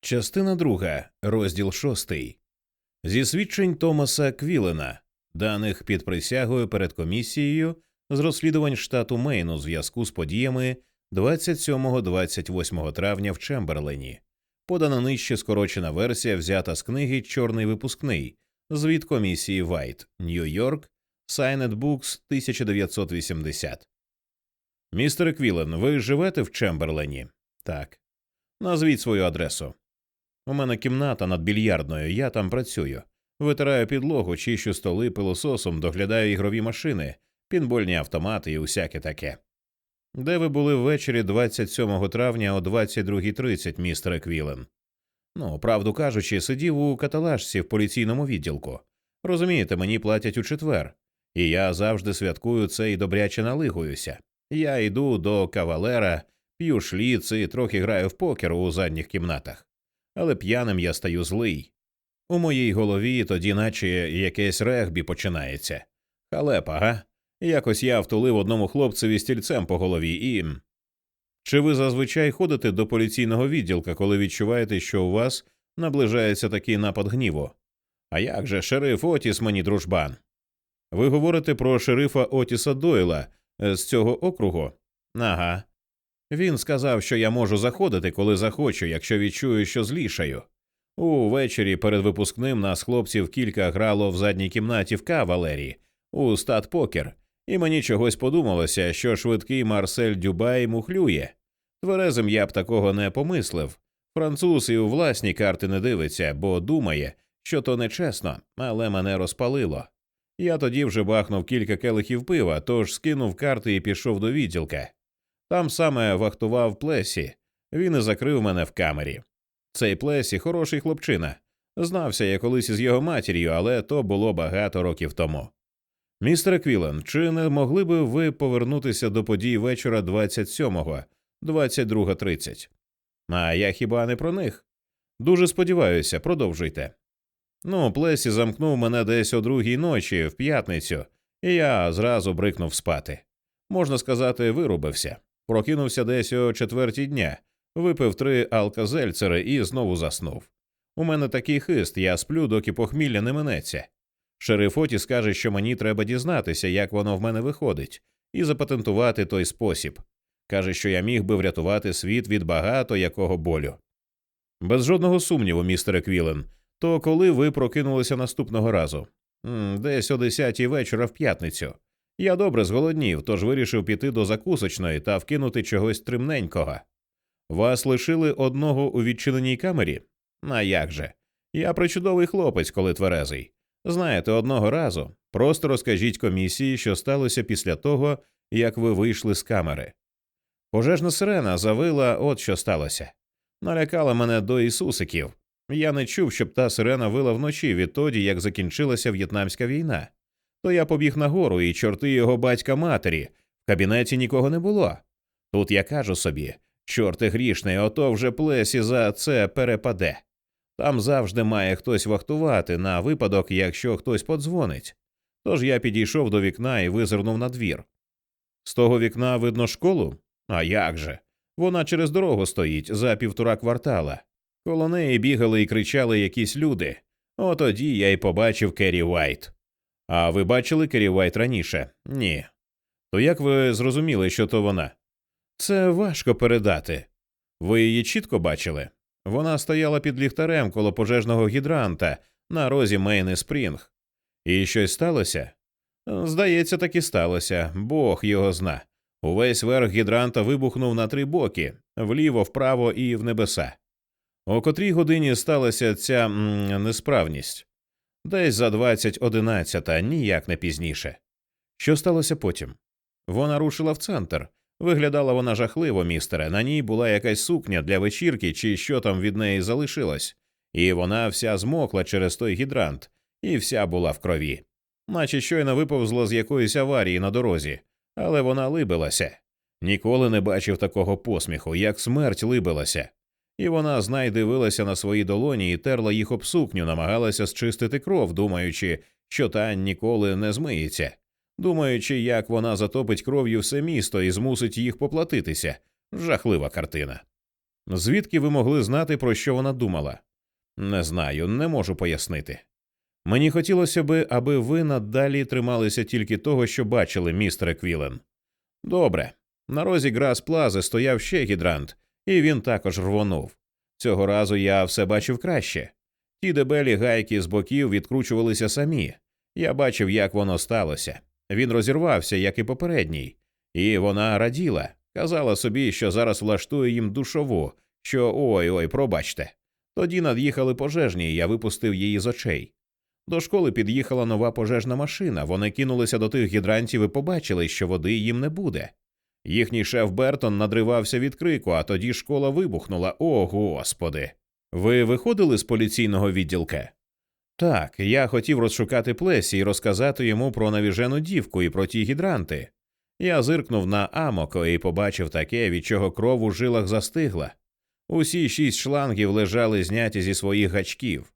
Частина друга, розділ шостий. Зі свідчень Томаса Квілена, даних під присягою перед комісією з розслідувань штату Мейн у зв'язку з подіями 27-28 травня в Чемберлені, подана нижче скорочена версія, взята з книги Чорний випускний звіт комісії Вайт, Нью-Йорк, Signet Books 1980. Містере Квілен, ви живете в Чемберлені? Так. Назвіть свою адресу. У мене кімната над більярдною, я там працюю. Витираю підлогу, чищу столи пилососом, доглядаю ігрові машини, пінбольні автомати і усяке таке. Де ви були ввечері 27 травня о 22.30, містере Квілен? Ну, правду кажучи, сидів у каталажці в поліційному відділку. Розумієте, мені платять у четвер, і я завжди святкую це і добряче налигуюся. Я йду до кавалера, п'ю шліц і трохи граю в покер у задніх кімнатах але п'яним я стаю злий. У моїй голові тоді, наче якесь регбі починається. Халепа, га? Якось я втулив одному хлопцеві стільцем по голові і. Чи ви зазвичай ходите до поліційного відділка, коли відчуваєте, що у вас наближається такий напад гніву? А як же, шериф Отіс мені дружбан? Ви говорите про шерифа Отіса Дойла з цього округу? Ага. Він сказав, що я можу заходити, коли захочу, якщо відчую, що злішаю. Увечері перед випускним нас хлопців кілька грало в задній кімнаті в кавалері у стат покер, і мені чогось подумалося, що швидкий Марсель Дюбай мухлює. Тверезим я б такого не помислив. Француз і у власні карти не дивиться, бо думає, що то нечесно, але мене розпалило. Я тоді вже бахнув кілька келихів пива, тож скинув карти і пішов до відділка. Там саме вахтував Плесі, він і закрив мене в камері. Цей Плесі хороший хлопчина. Знався я колись із його матір'ю, але то було багато років тому. Містер Квілен, чи не могли би ви повернутися до подій вечора 27-го, 22.30? А я хіба не про них? Дуже сподіваюся, продовжуйте. Ну, Плесі замкнув мене десь о другій ночі в п'ятницю, і я зразу брикнув спати. Можна сказати, вирубився. Прокинувся десь о четвертій дня, випив три алказельцери і знову заснув. У мене такий хист, я сплю, доки похмілля не минеться. Шериф Оті скаже, що мені треба дізнатися, як воно в мене виходить, і запатентувати той спосіб. Каже, що я міг би врятувати світ від багато якого болю. Без жодного сумніву, містере Квілен, то коли ви прокинулися наступного разу? Десь о десятій вечора в п'ятницю. Я добре зголоднів, тож вирішив піти до закусочної та вкинути чогось тримненького. Вас лишили одного у відчиненій камері? А як же? Я причудовий хлопець, коли тверезий. Знаєте, одного разу просто розкажіть комісії, що сталося після того, як ви вийшли з камери. Пожежна сирена завила, от що сталося. Налякала мене до Ісусиків. Я не чув, щоб та сирена вила вночі відтоді, як закінчилася В'єтнамська війна то я побіг нагору, і чорти його батька матері. В кабінеті нікого не було. Тут я кажу собі чорти грішний, ото вже плесі за це перепаде. Там завжди має хтось вахтувати на випадок, якщо хтось подзвонить. Тож я підійшов до вікна і визирнув на двір. З того вікна видно школу? А як же? Вона через дорогу стоїть за півтора квартала. Коло неї бігали і кричали якісь люди. Отоді я й побачив Керрі Вайт. А ви бачили Керрі Вайт раніше? Ні. То як ви зрозуміли, що то вона? Це важко передати. Ви її чітко бачили? Вона стояла під ліхтарем коло пожежного гідранта на розі Мейни Спрінг. І щось сталося? Здається, так і сталося. Бог його зна. Увесь верх гідранта вибухнув на три боки вліво, вправо і в небеса. О котрій годині сталася ця м, несправність? Десь за двадцять одинадцята, ніяк не пізніше. Що сталося потім? Вона рушила в центр. Виглядала вона жахливо, містере. На ній була якась сукня для вечірки, чи що там від неї залишилось, і вона вся змокла через той гідрант, і вся була в крові, наче щойно виповзла з якоїсь аварії на дорозі, але вона либилася. Ніколи не бачив такого посміху, як смерть либилася і вона знай дивилася на свої долоні і терла їх об сукню, намагалася зчистити кров, думаючи, що та ніколи не змиється, думаючи, як вона затопить кров'ю все місто і змусить їх поплатитися. Жахлива картина. Звідки ви могли знати, про що вона думала? Не знаю, не можу пояснити. Мені хотілося би, аби ви надалі трималися тільки того, що бачили, містере Квілен. Добре. На розі Грас Плази стояв ще гідрант, і він також рвонув. Цього разу я все бачив краще. Ті дебелі гайки з боків відкручувалися самі. Я бачив, як воно сталося. Він розірвався, як і попередній, і вона раділа, казала собі, що зараз влаштує їм душову, що ой ой, пробачте. Тоді над'їхали пожежні, і я випустив її з очей. До школи під'їхала нова пожежна машина. Вони кинулися до тих гідрантів і побачили, що води їм не буде. Їхній шеф Бертон надривався від крику, а тоді школа вибухнула. О, господи. Ви виходили з поліційного відділка? Так, я хотів розшукати плесі і розказати йому про навіжену дівку і про ті гідранти. Я зиркнув на Амоко і побачив таке, від чого кров у жилах застигла. Усі шість шлангів лежали зняті зі своїх гачків.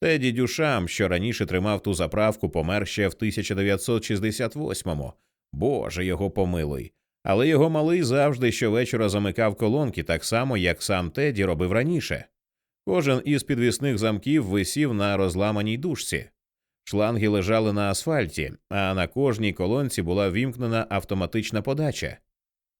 Теді Дюшам, що раніше тримав ту заправку, помер ще в 1968-му. Боже його помилуй. Але його малий завжди щовечора замикав колонки так само, як сам Теді робив раніше. Кожен із підвісних замків висів на розламаній дужці. Шланги лежали на асфальті, а на кожній колонці була вімкнена автоматична подача.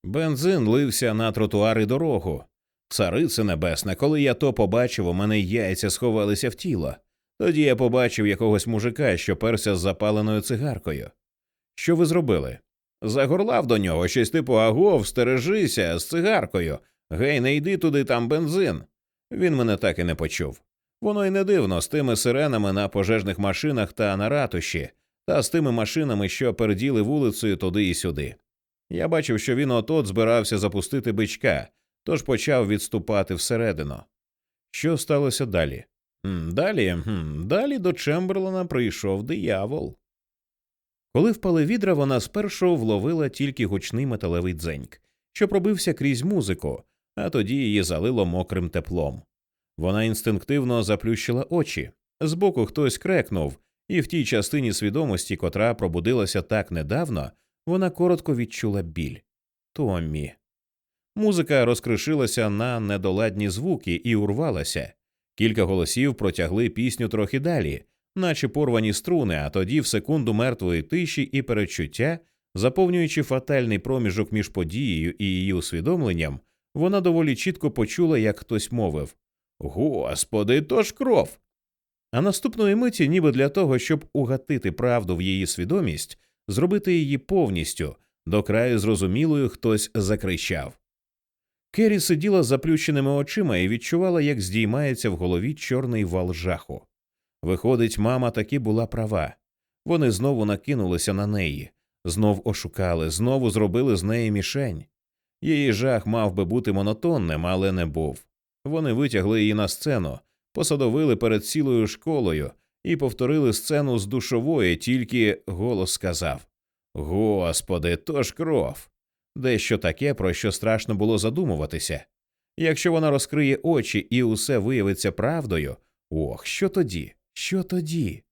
Бензин лився на тротуар і дорогу. Царице небесне, коли я то побачив, у мене яйця сховалися в тіло. Тоді я побачив якогось мужика, що перся з запаленою цигаркою. Що ви зробили? Загорлав до нього щось типу агов, стережися з цигаркою. Гей, не йди туди, там бензин. Він мене так і не почув. Воно й не дивно з тими сиренами на пожежних машинах та на ратуші, та з тими машинами, що переділи вулицею туди і сюди. Я бачив, що він от-от збирався запустити бичка, тож почав відступати всередину. Що сталося далі? Далі, далі до Чемберлена прийшов диявол. Коли впали відра, вона спершу вловила тільки гучний металевий дзеньк, що пробився крізь музику, а тоді її залило мокрим теплом. Вона інстинктивно заплющила очі. Збоку хтось крекнув, і в тій частині свідомості, котра пробудилася так недавно, вона коротко відчула біль. Томмі. Музика розкришилася на недоладні звуки і урвалася. Кілька голосів протягли пісню трохи далі, наче порвані струни, а тоді в секунду мертвої тиші і перечуття, заповнюючи фатальний проміжок між подією і її усвідомленням, вона доволі чітко почула, як хтось мовив Господи, то ж кров. А наступної миті, ніби для того, щоб угатити правду в її свідомість, зробити її повністю до краю зрозумілою, хтось закричав. Керрі сиділа з заплющеними очима і відчувала, як здіймається в голові чорний вал жаху. Виходить, мама таки була права. Вони знову накинулися на неї, знов ошукали, знову зробили з неї мішень. Її жах мав би бути монотонним, але не був. Вони витягли її на сцену, посадовили перед цілою школою і повторили сцену з душової, тільки голос сказав Господи, то ж кров. Дещо таке, про що страшно було задумуватися. Якщо вона розкриє очі і усе виявиться правдою, ох, що тоді? Що тоді?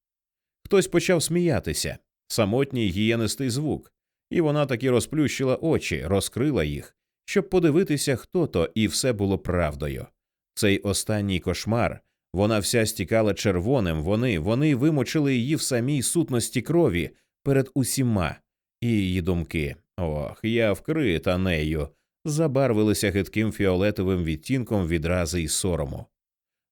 Хтось почав сміятися, самотній гієнистий звук, і вона таки розплющила очі, розкрила їх, щоб подивитися, хто то, і все було правдою. Цей останній кошмар, вона вся стікала червоним, вони, вони вимочили її в самій сутності крові перед усіма, і її думки. Ох, я вкрита нею, забарвилися гидким фіолетовим відтінком відрази й сорому.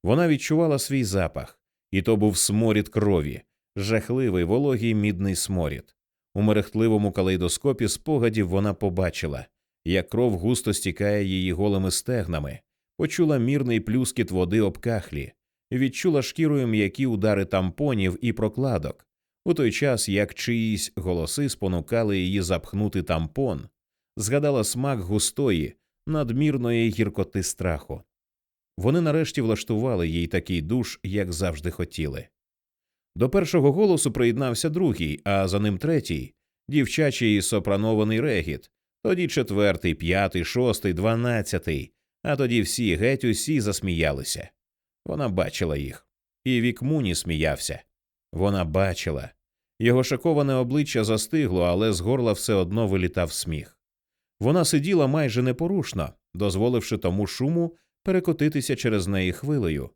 Вона відчувала свій запах, і то був сморід крові, жахливий вологий мідний сморід. У мерехтливому калейдоскопі спогадів вона побачила, як кров густо стікає її голими стегнами, почула мірний плюскіт води об кахлі, відчула шкірою м'які удари тампонів і прокладок, у той час як чиїсь голоси спонукали її запхнути тампон, згадала смак густої, надмірної гіркоти страху. Вони нарешті влаштували їй такий душ, як завжди хотіли. До першого голосу приєднався другий, а за ним третій, дівчачий сопранований регіт, тоді четвертий, п'ятий, шостий, дванадцятий, а тоді всі геть усі засміялися. Вона бачила їх. І вік Муні сміявся. Вона бачила. Його шоковане обличчя застигло, але з горла все одно вилітав сміх. Вона сиділа майже непорушно, дозволивши тому шуму перекотитися через неї хвилею.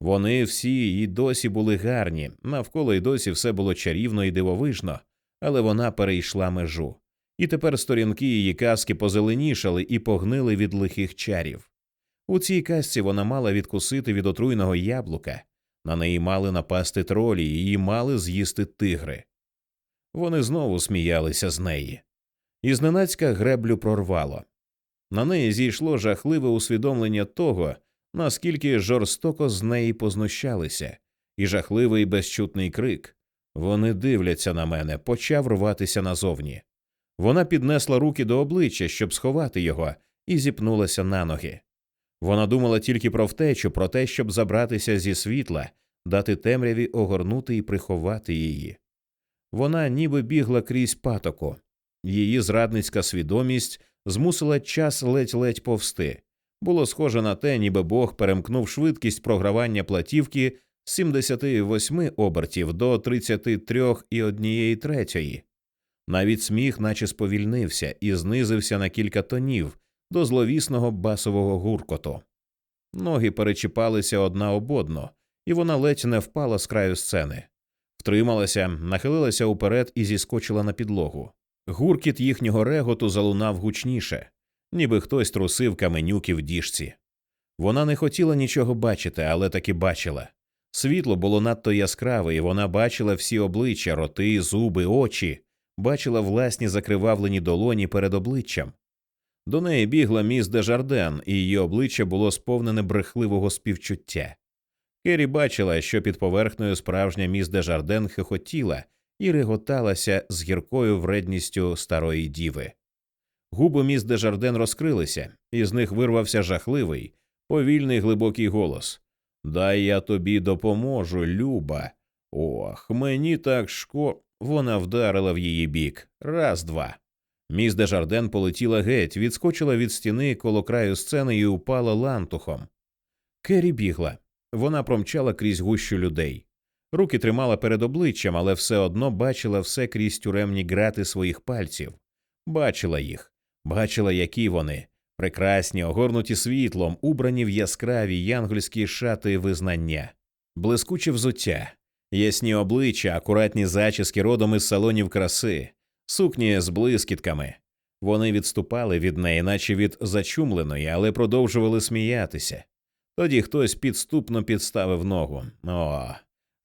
Вони всі і досі були гарні, навколо й досі все було чарівно і дивовижно, але вона перейшла межу. І тепер сторінки її казки позеленішали і погнили від лихих чарів. У цій казці вона мала відкусити від отруйного яблука, на неї мали напасти тролі, її мали з'їсти тигри. Вони знову сміялися з неї. І зненацька греблю прорвало. На неї зійшло жахливе усвідомлення того, наскільки жорстоко з неї познущалися, і жахливий безчутний крик Вони дивляться на мене, почав рватися назовні. Вона піднесла руки до обличчя, щоб сховати його, і зіпнулася на ноги. Вона думала тільки про втечу, про те, щоб забратися зі світла, дати темряві огорнути і приховати її. Вона ніби бігла крізь патоку. Її зрадницька свідомість змусила час ледь-ледь повсти. Було схоже на те, ніби Бог перемкнув швидкість програвання платівки з 78 обертів до 33 і однієї третьої. Навіть сміх, наче сповільнився, і знизився на кілька тонів до зловісного басового гуркоту. Ноги перечіпалися одна об одну, і вона ледь не впала з краю сцени. Втрималася, нахилилася уперед і зіскочила на підлогу. Гуркіт їхнього реготу залунав гучніше, ніби хтось трусив каменюки в діжці. Вона не хотіла нічого бачити, але таки бачила. Світло було надто яскраве, і вона бачила всі обличчя, роти, зуби, очі, бачила власні закривавлені долоні перед обличчям. До неї бігла міс Дежарден, і її обличчя було сповнене брехливого співчуття. Керрі бачила, що під поверхнею справжня міс Дежарден хихотіла і реготалася з гіркою вредністю старої діви. Губи міс Дежарден розкрилися, і з них вирвався жахливий, повільний глибокий голос Дай я тобі допоможу, Люба. Ох, мені так шко. Вона вдарила в її бік. Раз, два. Міс Дежарден полетіла геть, відскочила від стіни коло краю сцени і упала лантухом. Керрі бігла. Вона промчала крізь гущу людей. Руки тримала перед обличчям, але все одно бачила все крізь тюремні грати своїх пальців. Бачила їх, бачила, які вони прекрасні, огорнуті світлом, убрані в яскраві янгольські шати визнання, блискуче взуття, ясні обличчя, акуратні зачіски родом із салонів краси, сукні з блискітками. Вони відступали від неї, наче від зачумленої, але продовжували сміятися. Тоді хтось підступно підставив ногу. О,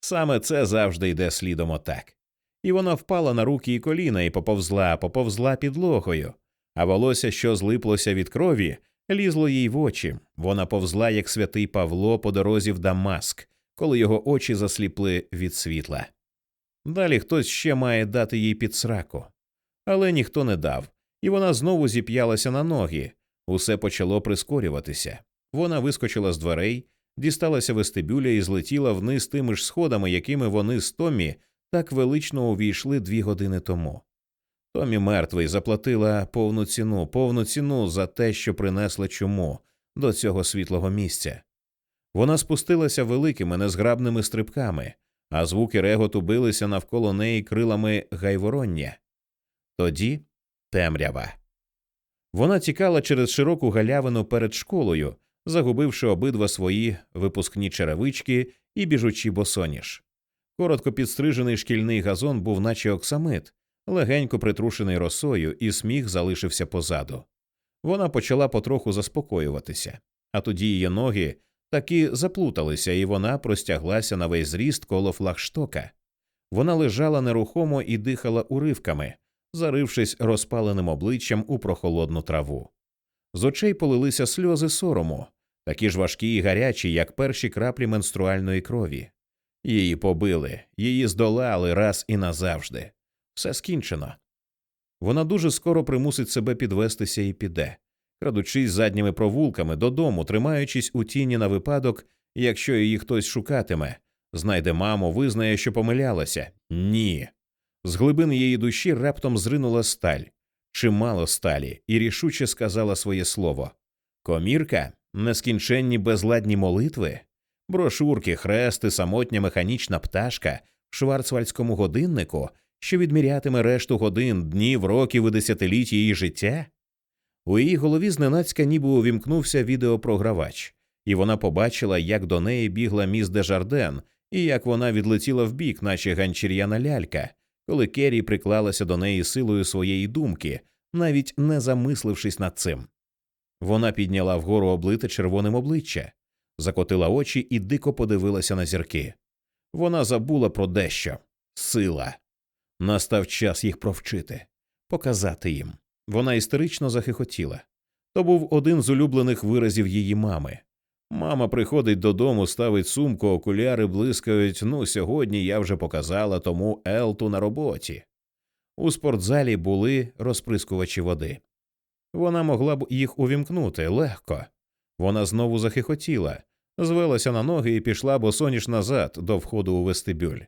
саме це завжди йде слідом отак. І вона впала на руки і коліна і поповзла, поповзла підлогою, а волосся, що злиплося від крові, лізло їй в очі. Вона повзла, як святий Павло по дорозі в Дамаск, коли його очі засліпли від світла. Далі хтось ще має дати їй під сраку. Але ніхто не дав, і вона знову зіп'ялася на ноги. Усе почало прискорюватися. Вона вискочила з дверей, дісталася вестибюля і злетіла вниз тими ж сходами, якими вони з Томі так велично увійшли дві години тому. Томі мертвий заплатила повну ціну, повну ціну за те, що принесла чому до цього світлого місця. Вона спустилася великими незграбними стрибками, а звуки реготу билися навколо неї крилами гайвороння. Тоді темрява. Вона тікала через широку галявину перед школою, загубивши обидва свої випускні черевички і біжучи босоніж. Коротко підстрижений шкільний газон був, наче оксамит, легенько притрушений росою, і сміх залишився позаду. Вона почала потроху заспокоюватися, а тоді її ноги таки заплуталися, і вона простяглася на весь зріст коло флагштока. Вона лежала нерухомо і дихала уривками, зарившись розпаленим обличчям у прохолодну траву. З очей полилися сльози сорому, такі ж важкі і гарячі, як перші краплі менструальної крові. Її побили, її здолали раз і назавжди. Все скінчено. Вона дуже скоро примусить себе підвестися і піде, крадучись задніми провулками додому, тримаючись у тіні на випадок, якщо її хтось шукатиме, знайде маму, визнає, що помилялася. Ні. З глибин її душі раптом зринула сталь, чимало сталі, і рішуче сказала своє слово. Комірка, нескінченні безладні молитви, брошурки, хрести, самотня механічна пташка в шварцвальдському годиннику, що відмірятиме решту годин, днів, років і десятиліть її життя. У її голові зненацька ніби увімкнувся відеопрогравач, і вона побачила, як до неї бігла міс Дежарден, і як вона відлетіла вбік, наче ганчір'яна лялька, коли Керрі приклалася до неї силою своєї думки, навіть не замислившись над цим. Вона підняла вгору облите червоним обличчя, закотила очі і дико подивилася на зірки. Вона забула про дещо сила. Настав час їх провчити, показати їм. Вона істерично захихотіла. То був один з улюблених виразів її мами. Мама приходить додому, ставить сумку, окуляри блискають. Ну, сьогодні я вже показала тому Елту на роботі. У спортзалі були розприскувачі води. Вона могла б їх увімкнути легко. Вона знову захихотіла, звелася на ноги і пішла босоніж назад до входу у вестибюль.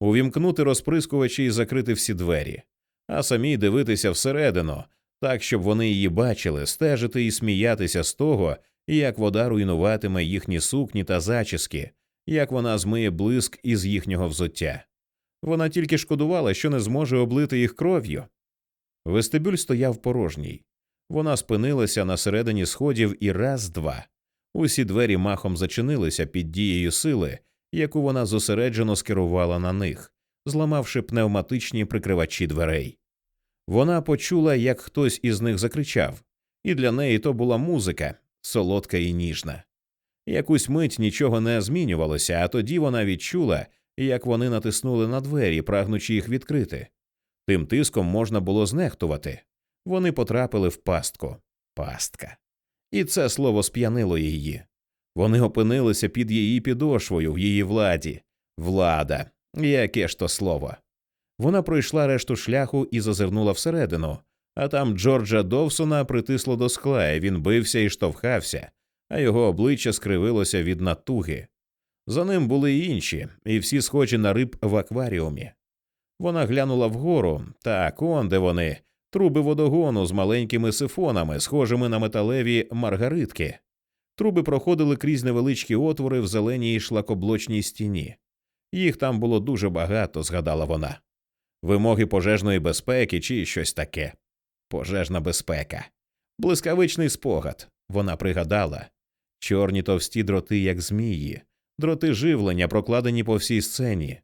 Увімкнути розприскувачі і закрити всі двері, а самі дивитися всередину, так щоб вони її бачили, стежити і сміятися з того, як вода руйнуватиме їхні сукні та зачіски, як вона змиє блиск із їхнього взуття. Вона тільки шкодувала, що не зможе облити їх кров'ю. Вестибюль стояв порожній. Вона спинилася на середині сходів і раз два. Усі двері махом зачинилися під дією сили, яку вона зосереджено скерувала на них, зламавши пневматичні прикривачі дверей. Вона почула, як хтось із них закричав, і для неї то була музика, солодка і ніжна. Якусь мить нічого не змінювалося, а тоді вона відчула, як вони натиснули на двері, прагнучи їх відкрити. Тим тиском можна було знехтувати. Вони потрапили в пастку. Пастка. І це слово сп'янило її. Вони опинилися під її підошвою в її владі. Влада. Яке ж то слово. Вона пройшла решту шляху і зазирнула всередину, а там Джорджа Довсона притисло до скла, і він бився і штовхався, а його обличчя скривилося від натуги. За ним були й інші, і всі схожі на риб в акваріумі. Вона глянула вгору, так он де вони, труби водогону з маленькими сифонами, схожими на металеві маргаритки. Труби проходили крізь невеличкі отвори в зеленій шлакоблочній стіні. Їх там було дуже багато, згадала вона. Вимоги пожежної безпеки чи щось таке. Пожежна безпека. Блискавичний спогад. Вона пригадала чорні товсті дроти, як змії, дроти живлення, прокладені по всій сцені.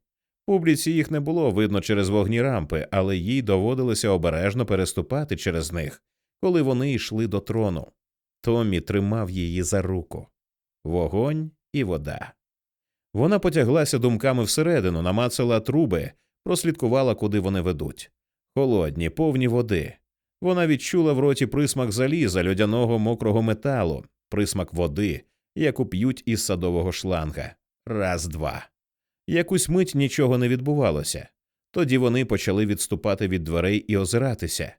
Публіці їх не було видно через вогні рампи, але їй доводилося обережно переступати через них, коли вони йшли до трону. Томмі тримав її за руку вогонь і вода. Вона потяглася думками всередину, намацала труби, прослідкувала, куди вони ведуть. Холодні, повні води. Вона відчула в роті присмак заліза, льодяного мокрого металу, присмак води, яку п'ють із садового шланга. Раз, два. Якусь мить нічого не відбувалося. Тоді вони почали відступати від дверей і озиратися.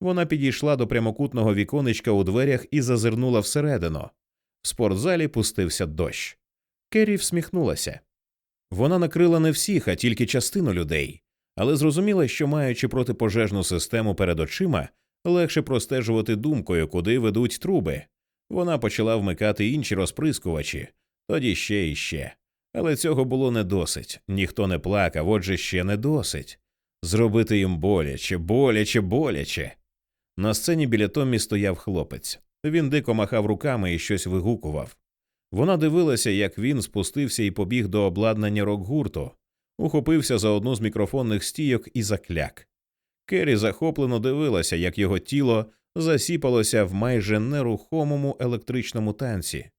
Вона підійшла до прямокутного віконечка у дверях і зазирнула всередину. В спортзалі пустився дощ. Керрі всміхнулася. Вона накрила не всіх, а тільки частину людей, але зрозуміла, що, маючи протипожежну систему перед очима, легше простежувати думкою, куди ведуть труби. Вона почала вмикати інші розприскувачі, тоді ще і ще. Але цього було не досить. Ніхто не плакав, отже ще не досить. Зробити їм боляче, боляче, боляче. На сцені біля Томмі стояв хлопець. Він дико махав руками і щось вигукував. Вона дивилася, як він спустився і побіг до обладнання рок-гурту, ухопився за одну з мікрофонних стійок і закляк. Керрі захоплено дивилася, як його тіло засіпалося в майже нерухомому електричному танці.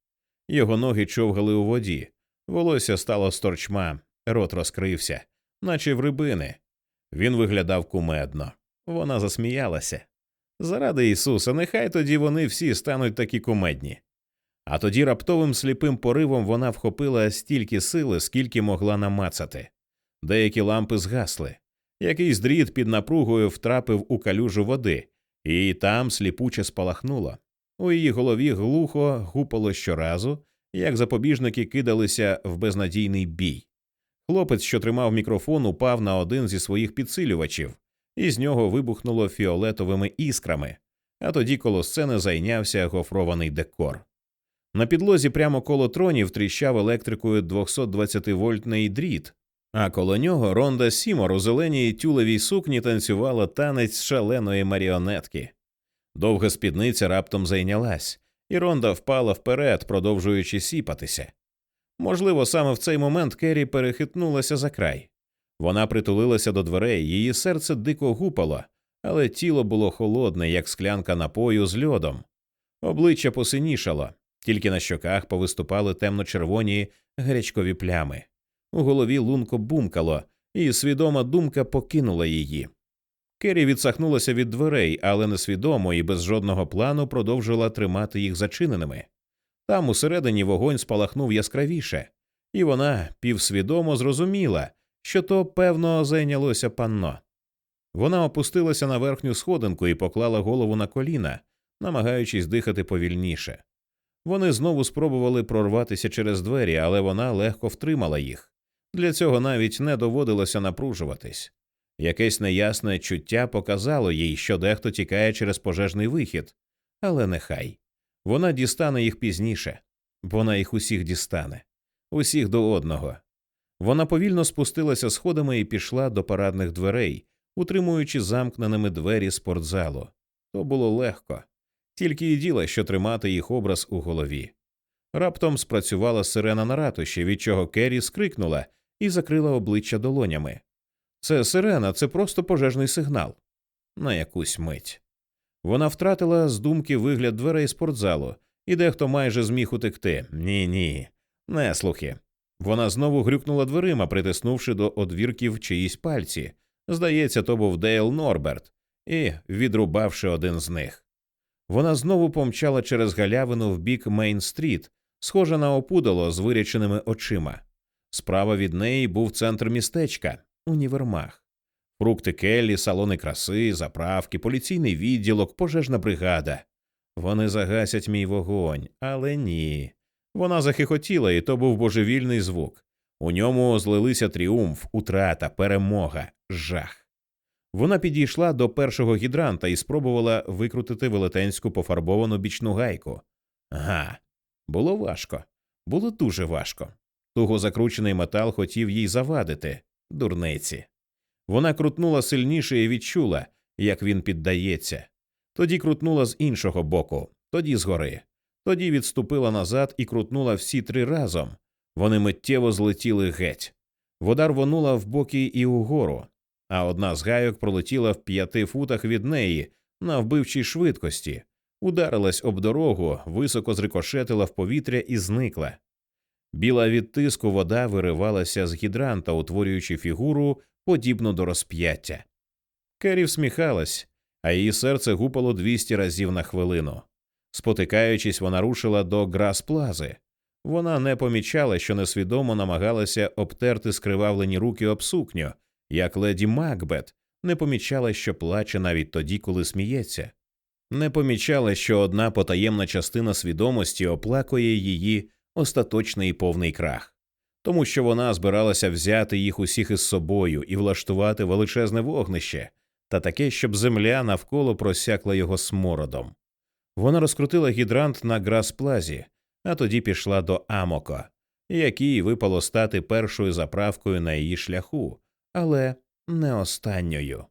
Його ноги човгали у воді, волосся стало сторчма, рот розкрився, наче в рибини. Він виглядав кумедно. Вона засміялася. Заради Ісуса, нехай тоді вони всі стануть такі кумедні. А тоді раптовим сліпим поривом вона вхопила стільки сили, скільки могла намацати. Деякі лампи згасли. Якийсь дріт під напругою втрапив у калюжу води, і там сліпуче спалахнуло. У її голові глухо гупало щоразу, як запобіжники кидалися в безнадійний бій. Хлопець, що тримав мікрофон, упав на один зі своїх підсилювачів, і з нього вибухнуло фіолетовими іскрами, а тоді коло сцени зайнявся гофрований декор. На підлозі прямо коло тронів тріщав електрикою 220-вольтний дріт, а коло нього Ронда Сімор у зеленій тюлевій сукні танцювала танець шаленої маріонетки. Довга спідниця раптом зайнялась, і Ронда впала вперед, продовжуючи сіпатися. Можливо, саме в цей момент Керрі перехитнулася за край. Вона притулилася до дверей, її серце дико гупало, але тіло було холодне, як склянка напою з льодом. Обличчя посинішало, тільки на щоках повиступали темно-червоні гарячкові плями. У голові лунко бумкало, і свідома думка покинула її. Керрі відсахнулася від дверей, але несвідомо і без жодного плану продовжила тримати їх зачиненими. Там усередині вогонь спалахнув яскравіше, і вона півсвідомо зрозуміла, що то, певно, зайнялося панно. Вона опустилася на верхню сходинку і поклала голову на коліна, намагаючись дихати повільніше. Вони знову спробували прорватися через двері, але вона легко втримала їх. Для цього навіть не доводилося напружуватись. Якесь неясне чуття показало їй, що дехто тікає через пожежний вихід, але нехай вона дістане їх пізніше, вона їх усіх дістане, усіх до одного. Вона повільно спустилася сходами і пішла до парадних дверей, утримуючи замкненими двері спортзалу. То було легко, тільки і діла, що тримати їх образ у голові. Раптом спрацювала сирена на ратуші, від чого Керрі скрикнула і закрила обличчя долонями. Це сирена, це просто пожежний сигнал. На якусь мить. Вона втратила з думки вигляд дверей спортзалу, і дехто майже зміг утекти. Ні, ні, не слухи. Вона знову грюкнула дверима, притиснувши до одвірків чиїсь пальці. Здається, то був Дейл Норберт, і відрубавши один з них. Вона знову помчала через галявину в бік Мейн-стріт, схожа на опудало з виряченими очима. Справа від неї був центр містечка, універмаг. Фрукти Келлі, салони краси, заправки, поліційний відділок, пожежна бригада. Вони загасять мій вогонь, але ні. Вона захихотіла, і то був божевільний звук. У ньому злилися тріумф, утрата, перемога, жах. Вона підійшла до першого гідранта і спробувала викрутити велетенську пофарбовану бічну гайку. Га, було важко, було дуже важко. Туго закручений метал хотів їй завадити, дурниці. Вона крутнула сильніше і відчула, як він піддається. Тоді крутнула з іншого боку, тоді згори. Тоді відступила назад і крутнула всі три разом. Вони миттєво злетіли геть. Вода рвонула в боки і угору, а одна з гайок пролетіла в п'яти футах від неї на вбивчій швидкості, ударилась об дорогу, високо зрикошетила в повітря і зникла. Біла від тиску вода виривалася з гідранта, утворюючи фігуру, подібну до розп'яття. Керрі всміхалась, а її серце гупало 200 разів на хвилину. Спотикаючись, вона рушила до Грас-Плази. Вона не помічала, що несвідомо намагалася обтерти скривавлені руки об сукню, як леді Макбет не помічала, що плаче навіть тоді, коли сміється, не помічала, що одна потаємна частина свідомості оплакує її остаточний повний крах, тому що вона збиралася взяти їх усіх із собою і влаштувати величезне вогнище, та таке, щоб земля навколо просякла його смородом. Вона розкрутила гідрант на Грас-Плазі, а тоді пішла до Амоко, якій випало стати першою заправкою на її шляху, але не останньою.